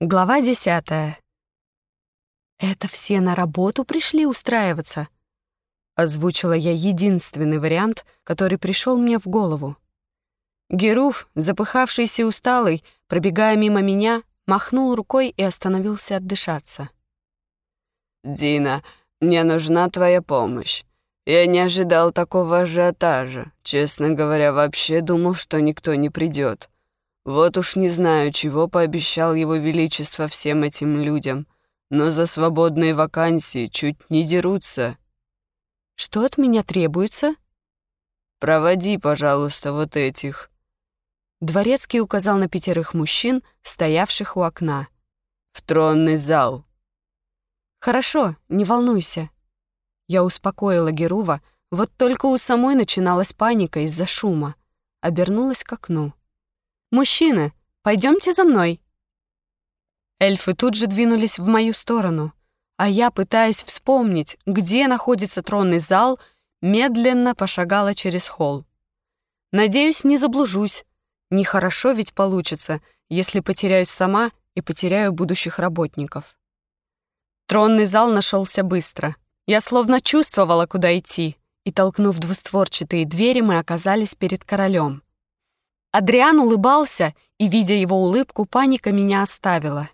Глава десятая. «Это все на работу пришли устраиваться?» Озвучила я единственный вариант, который пришел мне в голову. Геруф, запыхавшийся и усталый, пробегая мимо меня, махнул рукой и остановился отдышаться. «Дина, мне нужна твоя помощь. Я не ожидал такого ажиотажа. Честно говоря, вообще думал, что никто не придет. Вот уж не знаю, чего пообещал его величество всем этим людям, но за свободные вакансии чуть не дерутся. Что от меня требуется? Проводи, пожалуйста, вот этих. Дворецкий указал на пятерых мужчин, стоявших у окна. В тронный зал. Хорошо, не волнуйся. Я успокоила Герува, вот только у самой начиналась паника из-за шума. Обернулась к окну. «Мужчины, пойдемте за мной!» Эльфы тут же двинулись в мою сторону, а я, пытаясь вспомнить, где находится тронный зал, медленно пошагала через холл. Надеюсь, не заблужусь. Нехорошо ведь получится, если потеряюсь сама и потеряю будущих работников. Тронный зал нашелся быстро. Я словно чувствовала, куда идти, и, толкнув двустворчатые двери, мы оказались перед королем. Адриан улыбался, и, видя его улыбку, паника меня оставила.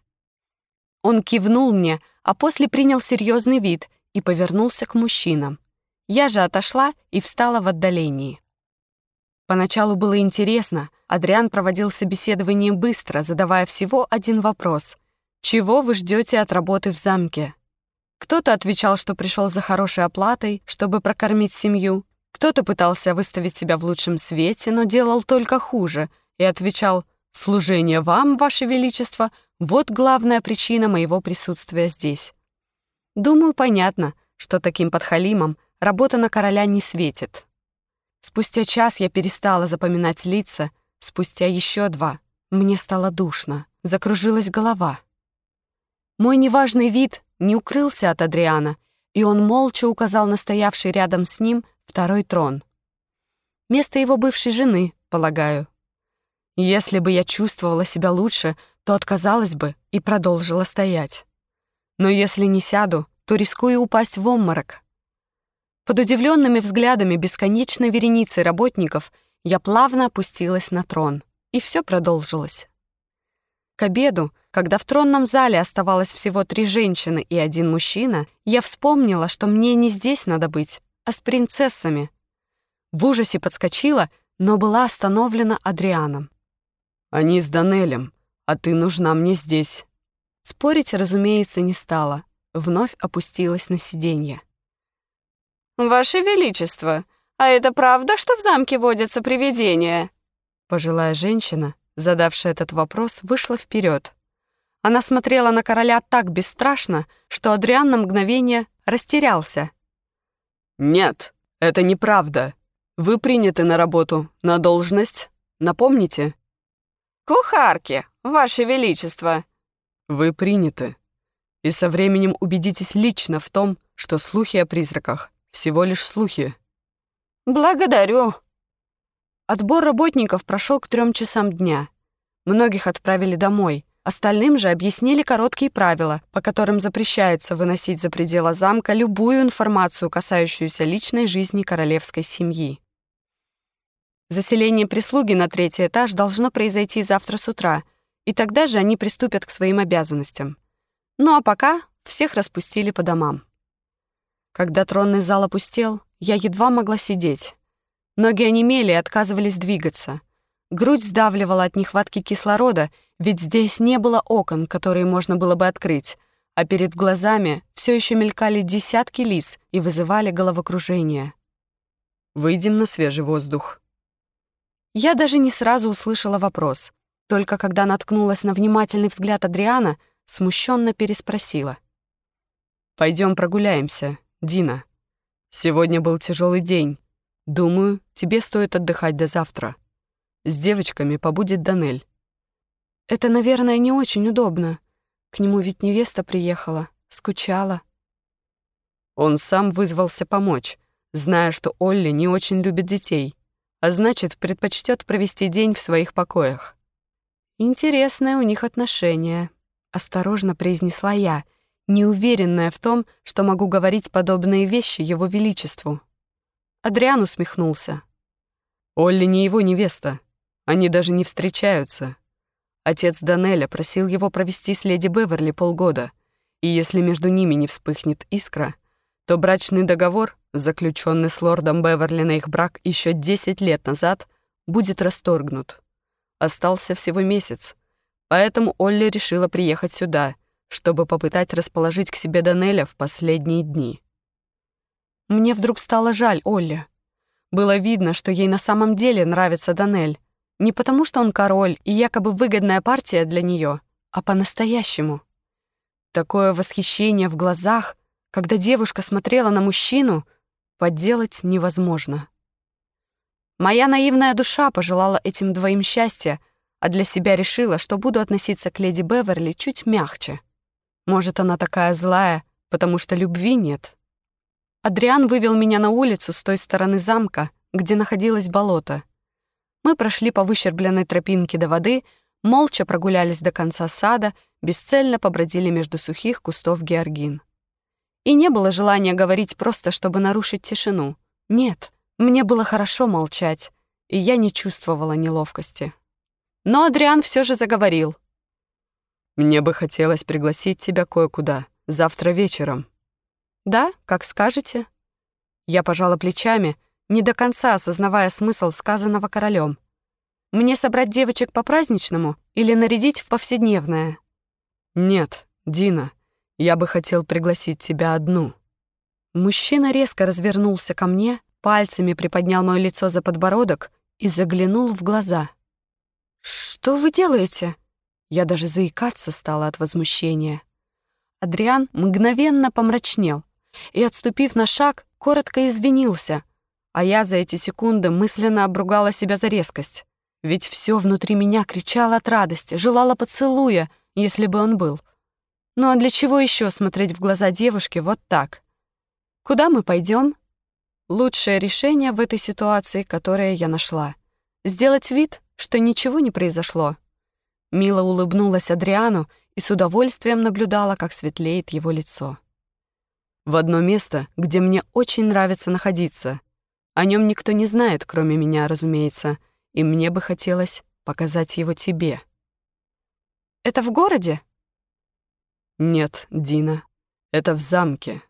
Он кивнул мне, а после принял серьезный вид и повернулся к мужчинам. Я же отошла и встала в отдалении. Поначалу было интересно. Адриан проводил собеседование быстро, задавая всего один вопрос. «Чего вы ждете от работы в замке?» Кто-то отвечал, что пришел за хорошей оплатой, чтобы прокормить семью, кто-то пытался выставить себя в лучшем свете, но делал только хуже и отвечал «Служение вам, Ваше Величество, вот главная причина моего присутствия здесь». Думаю, понятно, что таким подхалимам работа на короля не светит. Спустя час я перестала запоминать лица, спустя еще два. Мне стало душно, закружилась голова. Мой неважный вид не укрылся от Адриана, и он молча указал на стоявший рядом с ним второй трон. Место его бывшей жены, полагаю. Если бы я чувствовала себя лучше, то отказалась бы и продолжила стоять. Но если не сяду, то рискую упасть в обморок. Под удивленными взглядами бесконечной вереницы работников я плавно опустилась на трон, и все продолжилось. К обеду, когда в тронном зале оставалось всего три женщины и один мужчина, я вспомнила, что мне не здесь надо быть, а с принцессами. В ужасе подскочила, но была остановлена Адрианом. «Они с Данелем, а ты нужна мне здесь». Спорить, разумеется, не стала. Вновь опустилась на сиденье. «Ваше Величество, а это правда, что в замке водятся привидения?» Пожилая женщина, задавшая этот вопрос, вышла вперед. Она смотрела на короля так бесстрашно, что Адриан на мгновение растерялся — «Нет, это неправда. Вы приняты на работу, на должность. Напомните?» «Кухарки, Ваше Величество!» «Вы приняты. И со временем убедитесь лично в том, что слухи о призраках — всего лишь слухи». «Благодарю». Отбор работников прошел к трем часам дня. Многих отправили домой — Остальным же объяснили короткие правила, по которым запрещается выносить за пределы замка любую информацию, касающуюся личной жизни королевской семьи. Заселение прислуги на третий этаж должно произойти завтра с утра, и тогда же они приступят к своим обязанностям. Ну а пока всех распустили по домам. Когда тронный зал опустел, я едва могла сидеть. Ноги онемели и отказывались двигаться — Грудь сдавливала от нехватки кислорода, ведь здесь не было окон, которые можно было бы открыть, а перед глазами все еще мелькали десятки лиц и вызывали головокружение. «Выйдем на свежий воздух». Я даже не сразу услышала вопрос, только когда наткнулась на внимательный взгляд Адриана, смущенно переспросила. Пойдем прогуляемся, Дина. Сегодня был тяжелый день. Думаю, тебе стоит отдыхать до завтра». С девочками побудет Данель. Это, наверное, не очень удобно. К нему ведь невеста приехала, скучала. Он сам вызвался помочь, зная, что Олли не очень любит детей, а значит, предпочтет провести день в своих покоях. Интересное у них отношение. осторожно произнесла я, неуверенная в том, что могу говорить подобные вещи его величеству. Адриан усмехнулся. Олли не его невеста. Они даже не встречаются. Отец Данеля просил его провести с леди Беверли полгода, и если между ними не вспыхнет искра, то брачный договор, заключенный с лордом Беверли на их брак еще 10 лет назад, будет расторгнут. Остался всего месяц, поэтому Олли решила приехать сюда, чтобы попытать расположить к себе Данеля в последние дни. Мне вдруг стало жаль Олли. Было видно, что ей на самом деле нравится Данель. Не потому, что он король и якобы выгодная партия для нее, а по-настоящему. Такое восхищение в глазах, когда девушка смотрела на мужчину, подделать невозможно. Моя наивная душа пожелала этим двоим счастья, а для себя решила, что буду относиться к леди Беверли чуть мягче. Может, она такая злая, потому что любви нет. Адриан вывел меня на улицу с той стороны замка, где находилось болото. Мы прошли по выщербленной тропинке до воды, молча прогулялись до конца сада, бесцельно побродили между сухих кустов георгин. И не было желания говорить просто, чтобы нарушить тишину. Нет, мне было хорошо молчать, и я не чувствовала неловкости. Но Адриан все же заговорил. «Мне бы хотелось пригласить тебя кое-куда, завтра вечером». «Да, как скажете». Я пожала плечами, не до конца осознавая смысл сказанного королем. «Мне собрать девочек по-праздничному или нарядить в повседневное?» «Нет, Дина, я бы хотел пригласить тебя одну». Мужчина резко развернулся ко мне, пальцами приподнял мое лицо за подбородок и заглянул в глаза. «Что вы делаете?» Я даже заикаться стала от возмущения. Адриан мгновенно помрачнел, и, отступив на шаг, коротко извинился, а я за эти секунды мысленно обругала себя за резкость. Ведь все внутри меня кричало от радости, желало поцелуя, если бы он был. Ну а для чего еще смотреть в глаза девушки вот так? Куда мы пойдем? Лучшее решение в этой ситуации, которое я нашла. Сделать вид, что ничего не произошло. Мила улыбнулась Адриану и с удовольствием наблюдала, как светлеет его лицо в одно место, где мне очень нравится находиться. О нем никто не знает, кроме меня, разумеется, и мне бы хотелось показать его тебе. Это в городе? Нет, Дина, это в замке.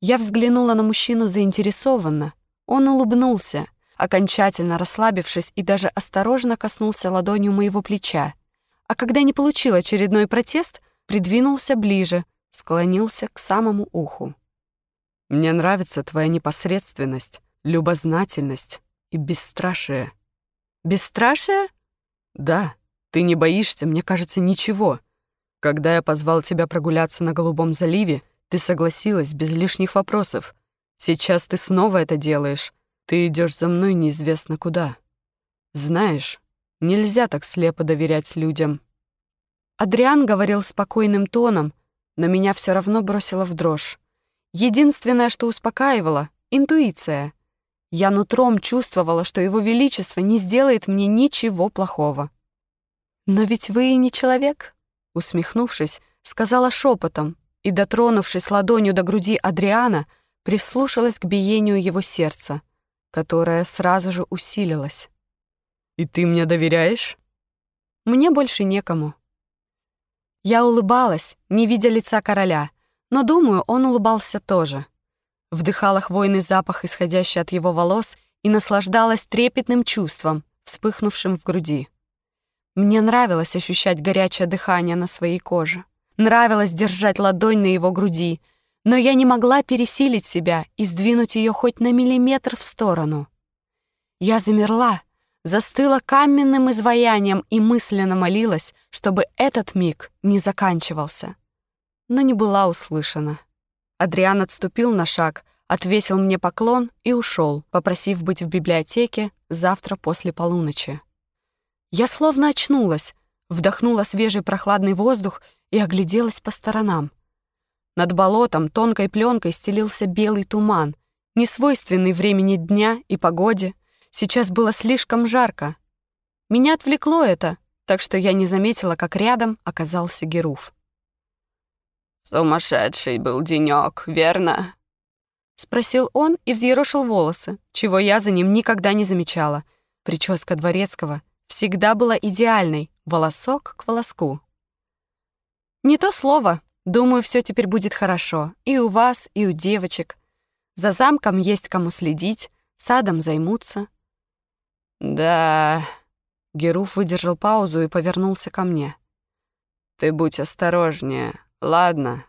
Я взглянула на мужчину заинтересованно. Он улыбнулся, окончательно расслабившись и даже осторожно коснулся ладонью моего плеча. А когда не получил очередной протест, придвинулся ближе, склонился к самому уху. «Мне нравится твоя непосредственность, любознательность и бесстрашие». «Бесстрашие?» «Да, ты не боишься, мне кажется, ничего. Когда я позвал тебя прогуляться на Голубом заливе, ты согласилась без лишних вопросов. Сейчас ты снова это делаешь. Ты идешь за мной неизвестно куда. Знаешь, нельзя так слепо доверять людям». Адриан говорил спокойным тоном, но меня все равно бросило в дрожь. Единственное, что успокаивало — интуиция. Я нутром чувствовала, что его величество не сделает мне ничего плохого. «Но ведь вы и не человек», — усмехнувшись, сказала шепотом и, дотронувшись ладонью до груди Адриана, прислушалась к биению его сердца, которое сразу же усилилось. «И ты мне доверяешь?» «Мне больше некому», я улыбалась, не видя лица короля, но, думаю, он улыбался тоже. Вдыхала хвойный запах, исходящий от его волос, и наслаждалась трепетным чувством, вспыхнувшим в груди. Мне нравилось ощущать горячее дыхание на своей коже. Нравилось держать ладонь на его груди, но я не могла пересилить себя и сдвинуть ее хоть на миллиметр в сторону. Я замерла, застыла каменным изваянием и мысленно молилась, чтобы этот миг не заканчивался. Но не была услышана. Адриан отступил на шаг, отвесил мне поклон и ушел, попросив быть в библиотеке завтра после полуночи. Я словно очнулась, вдохнула свежий прохладный воздух и огляделась по сторонам. Над болотом тонкой пленкой стелился белый туман, несвойственный времени дня и погоде, Сейчас было слишком жарко. Меня отвлекло это, так что я не заметила, как рядом оказался Геруф. «Сумасшедший был денёк, верно?» — спросил он и взъерошил волосы, чего я за ним никогда не замечала. Прическа Дворецкого всегда была идеальной, волосок к волоску. «Не то слово. Думаю, все теперь будет хорошо. И у вас, и у девочек. За замком есть кому следить, садом займутся». «Да...» Геруф выдержал паузу и повернулся ко мне. «Ты будь осторожнее, ладно?»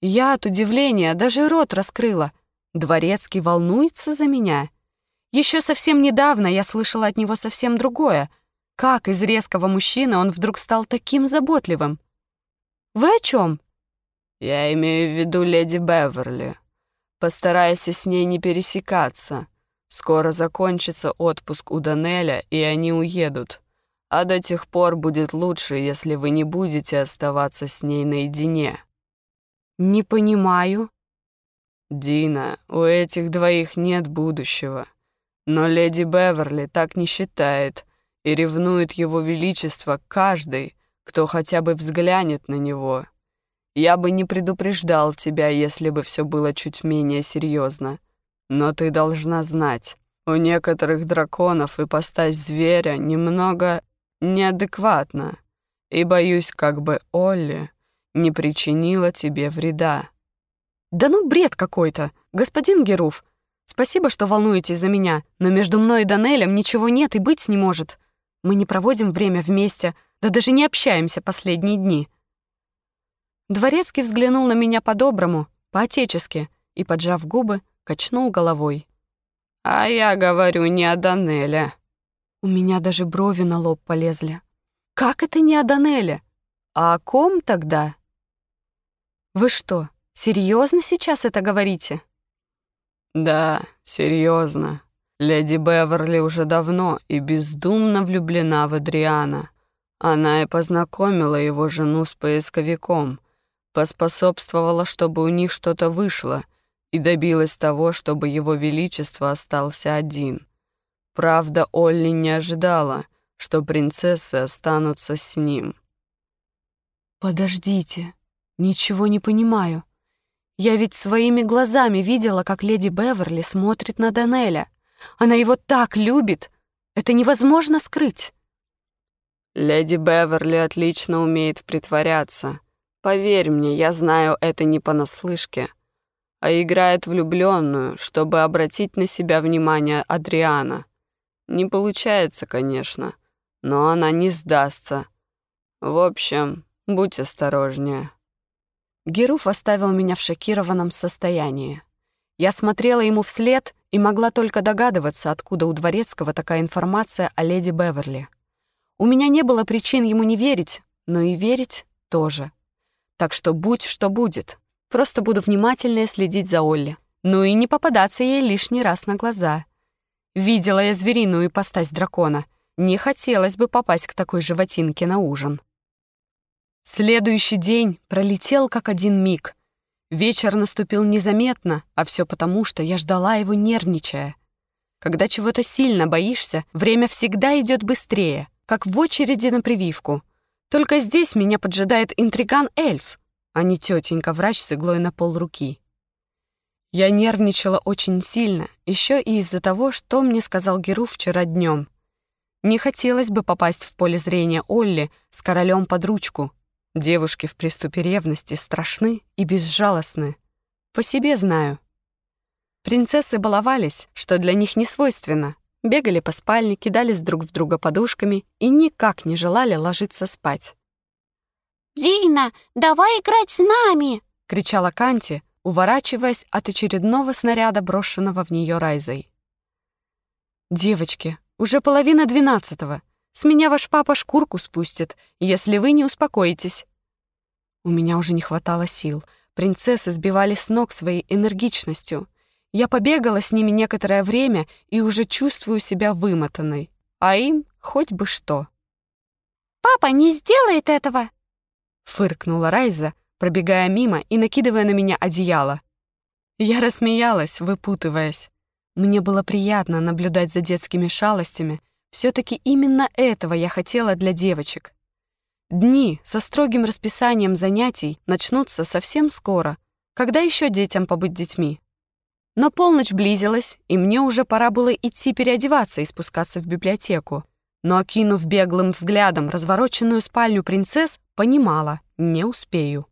Я от удивления даже рот раскрыла. Дворецкий волнуется за меня. Еще совсем недавно я слышала от него совсем другое. Как из резкого мужчины он вдруг стал таким заботливым? Вы о чем? Я имею в виду леди Беверли. Постарайся с ней не пересекаться. Скоро закончится отпуск у Данеля, и они уедут. А до тех пор будет лучше, если вы не будете оставаться с ней наедине. Не понимаю. Дина, у этих двоих нет будущего. Но леди Беверли так не считает и ревнует его величество каждый, кто хотя бы взглянет на него. Я бы не предупреждал тебя, если бы все было чуть менее серьезно. Но ты должна знать, у некоторых драконов ипостась зверя немного неадекватна, и боюсь, как бы Олли не причинила тебе вреда. Да ну бред какой-то, господин Геруф. Спасибо, что волнуетесь за меня, но между мной и Данелем ничего нет и быть не может. Мы не проводим время вместе, да даже не общаемся последние дни. Дворецкий взглянул на меня по-доброму, по-отечески, и, поджав губы, качнул головой. «А я говорю не о Данеле». У меня даже брови на лоб полезли. «Как это не о Данеле? А о ком тогда?» «Вы что, серьезно сейчас это говорите?» «Да, серьезно. Леди Беверли уже давно и бездумно влюблена в Адриана. Она и познакомила его жену с поисковиком, поспособствовала, чтобы у них что-то вышло, и добилась того, чтобы его величество остался один. Правда, Олли не ожидала, что принцессы останутся с ним. «Подождите, ничего не понимаю. Я ведь своими глазами видела, как леди Беверли смотрит на Данеля. Она его так любит. Это невозможно скрыть. Леди Беверли отлично умеет притворяться. Поверь мне, я знаю это не понаслышке, а играет влюбленную, чтобы обратить на себя внимание Адриана. Не получается, конечно, но она не сдастся. В общем, будь осторожнее. Геруф оставил меня в шокированном состоянии. Я смотрела ему вслед и могла только догадываться, откуда у Дворецкого такая информация о леди Беверли. У меня не было причин ему не верить, но и верить тоже. Так что будь что будет. Просто буду внимательнее следить за Олли. Ну и не попадаться ей лишний раз на глаза. Видела я звериную ипостась дракона. Не хотелось бы попасть к такой животинке на ужин. Следующий день пролетел как один миг — Вечер наступил незаметно, а все потому, что я ждала его, нервничая. Когда чего-то сильно боишься, время всегда идет быстрее, как в очереди на прививку. Только здесь меня поджидает интриган-эльф, а не тетенька-врач с иглой на пол руки. Я нервничала очень сильно, еще и из-за того, что мне сказал Геру вчера днем. Не хотелось бы попасть в поле зрения Олли с королем под ручку, Девушки в приступе ревности страшны и безжалостны. По себе знаю. Принцессы баловались, что для них не свойственно. Бегали по спальне, кидались друг в друга подушками и никак не желали ложиться спать. «Дина, давай играть с нами!» — кричала Канти, уворачиваясь от очередного снаряда, брошенного в нее Райзой. «Девочки, уже половина двенадцатого. С меня ваш папа шкурку спустит, если вы не успокоитесь». У меня уже не хватало сил. Принцессы сбивали с ног своей энергичностью. Я побегала с ними некоторое время и уже чувствую себя вымотанной. А им хоть бы что. «Папа не сделает этого!» Фыркнула Райза, пробегая мимо и накидывая на меня одеяло. Я рассмеялась, выпутываясь. Мне было приятно наблюдать за детскими шалостями, все таки именно этого я хотела для девочек. Дни со строгим расписанием занятий начнутся совсем скоро. Когда еще детям побыть детьми? Но полночь близилась, и мне уже пора было идти переодеваться и спускаться в библиотеку. Но, окинув беглым взглядом развороченную спальню принцесс, понимала — не успею.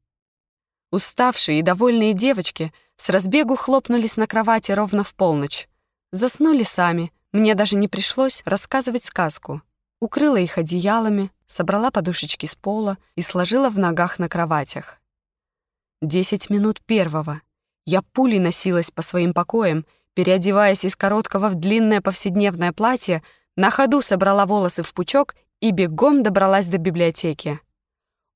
Уставшие и довольные девочки с разбегу хлопнулись на кровати ровно в полночь. Заснули сами, мне даже не пришлось рассказывать сказку. Укрыла их одеялами, собрала подушечки с пола и сложила в ногах на кроватях. Десять минут первого. Я пулей носилась по своим покоям, переодеваясь из короткого в длинное повседневное платье, на ходу собрала волосы в пучок и бегом добралась до библиотеки.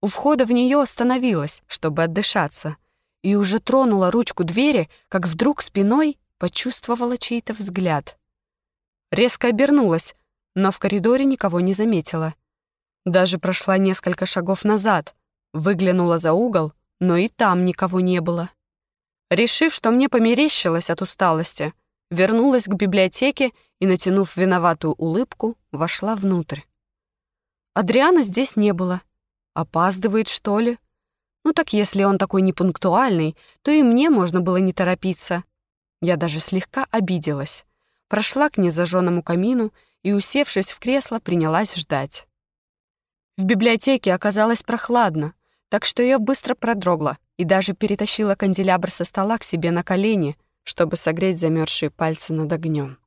У входа в нее остановилась, чтобы отдышаться, и уже тронула ручку двери, как вдруг спиной почувствовала чей-то взгляд. Резко обернулась, но в коридоре никого не заметила — даже прошла несколько шагов назад, выглянула за угол, но и там никого не было. Решив, что мне померещилось от усталости, вернулась к библиотеке и, натянув виноватую улыбку, вошла внутрь. Адриана здесь не было. Опаздывает, что ли? Ну так если он такой непунктуальный, то и мне можно было не торопиться. Я даже слегка обиделась. Прошла к незажженному камину и, усевшись в кресло, принялась ждать. В библиотеке оказалось прохладно, так что я быстро продрогла и даже перетащила канделябр со стола к себе на колени, чтобы согреть замерзшие пальцы над огнем.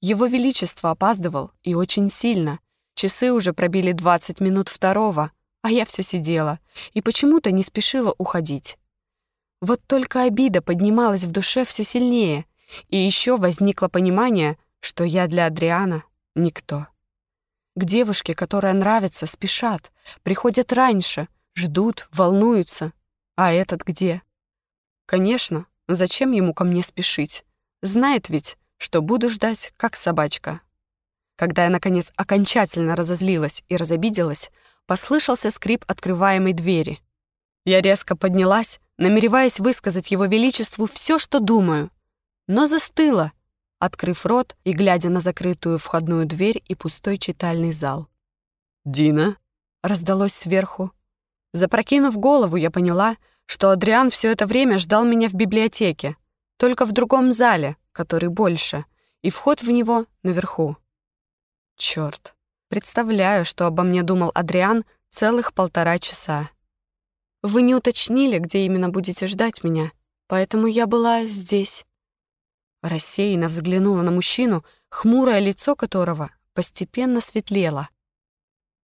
Его Величество опаздывал и очень сильно. Часы уже пробили 20 минут второго, а я все сидела и почему-то не спешила уходить. Вот только обида поднималась в душе все сильнее, и еще возникло понимание, что я для Адриана никто. К девушке, которая нравится, спешат, приходят раньше, ждут, волнуются. А этот где? Конечно, зачем ему ко мне спешить? Знает ведь, что буду ждать, как собачка. Когда я, наконец, окончательно разозлилась и разобиделась, послышался скрип открываемой двери. Я резко поднялась, намереваясь высказать его величеству все, что думаю, но застыла — открыв рот и глядя на закрытую входную дверь и пустой читальный зал. «Дина?» — раздалось сверху. Запрокинув голову, я поняла, что Адриан все это время ждал меня в библиотеке, только в другом зале, который больше, и вход в него наверху. Черт, представляю, что обо мне думал Адриан целых полтора часа. Вы не уточнили, где именно будете ждать меня, поэтому я была здесь. Рассеянно взглянула на мужчину, хмурое лицо которого постепенно светлело.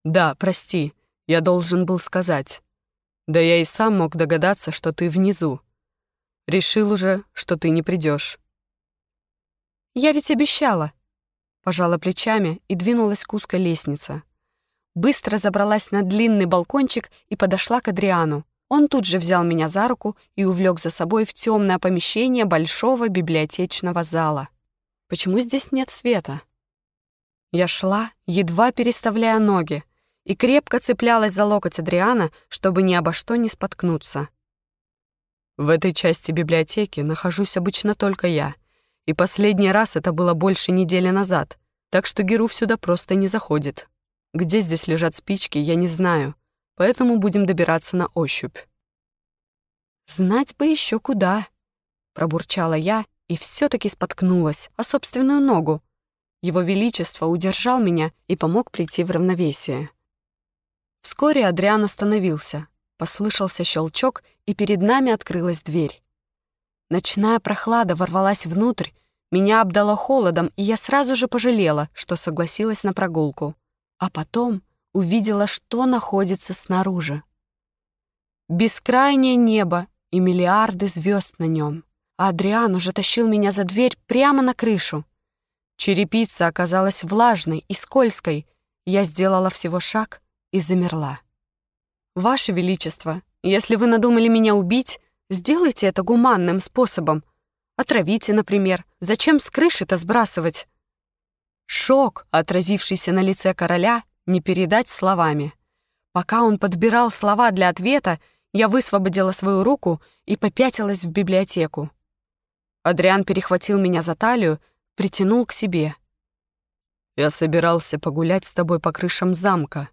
«Да, прости, я должен был сказать. Да я и сам мог догадаться, что ты внизу. Решил уже, что ты не придешь. «Я ведь обещала», — пожала плечами и двинулась к узкой лестнице. Быстро забралась на длинный балкончик и подошла к Адриану. Он тут же взял меня за руку и увлек за собой в темное помещение большого библиотечного зала. Почему здесь нет света? Я шла, едва переставляя ноги, и крепко цеплялась за локоть Адриана, чтобы ни обо что не споткнуться. В этой части библиотеки нахожусь обычно только я, и последний раз это было больше недели назад, так что Геруф сюда просто не заходит. Где здесь лежат спички, я не знаю, поэтому будем добираться на ощупь. «Знать бы еще куда!» — пробурчала я и все таки споткнулась о собственную ногу. Его Величество удержал меня и помог прийти в равновесие. Вскоре Адриан остановился, послышался щелчок, и перед нами открылась дверь. Ночная прохлада ворвалась внутрь, меня обдало холодом, и я сразу же пожалела, что согласилась на прогулку. А потом увидела, что находится снаружи. Бескрайнее небо и миллиарды звезд на нем. А Адриан уже тащил меня за дверь прямо на крышу. Черепица оказалась влажной и скользкой. Я сделала всего шаг и замерла. «Ваше Величество, если вы надумали меня убить, сделайте это гуманным способом. Отравите, например. Зачем с крыши-то сбрасывать?» Шок, отразившийся на лице короля, не передать словами. Пока он подбирал слова для ответа, я высвободила свою руку и попятилась в библиотеку. Адриан перехватил меня за талию, притянул к себе. Я собирался погулять с тобой по крышам замка.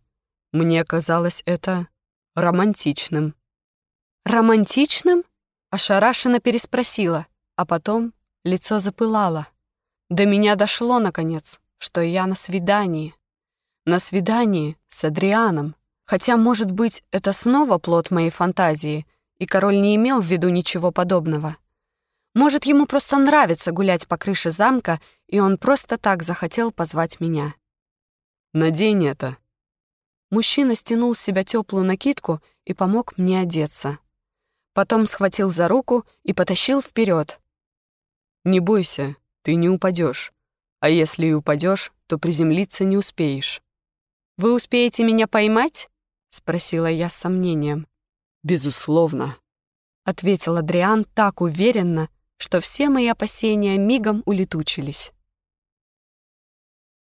Мне казалось это романтичным». «Романтичным?» — ошарашенно переспросила, а потом лицо запылало. До меня дошло, наконец, что я на свидании. На свидании с Адрианом. Хотя, может быть, это снова плод моей фантазии, и король не имел в виду ничего подобного. Может, ему просто нравится гулять по крыше замка, и он просто так захотел позвать меня. «Надень это». Мужчина стянул с себя теплую накидку и помог мне одеться. Потом схватил за руку и потащил вперед. «Не бойся, ты не упадешь. А если и упадешь, то приземлиться не успеешь». «Вы успеете меня поймать?» — спросила я с сомнением. «Безусловно», — ответил Адриан так уверенно, что все мои опасения мигом улетучились.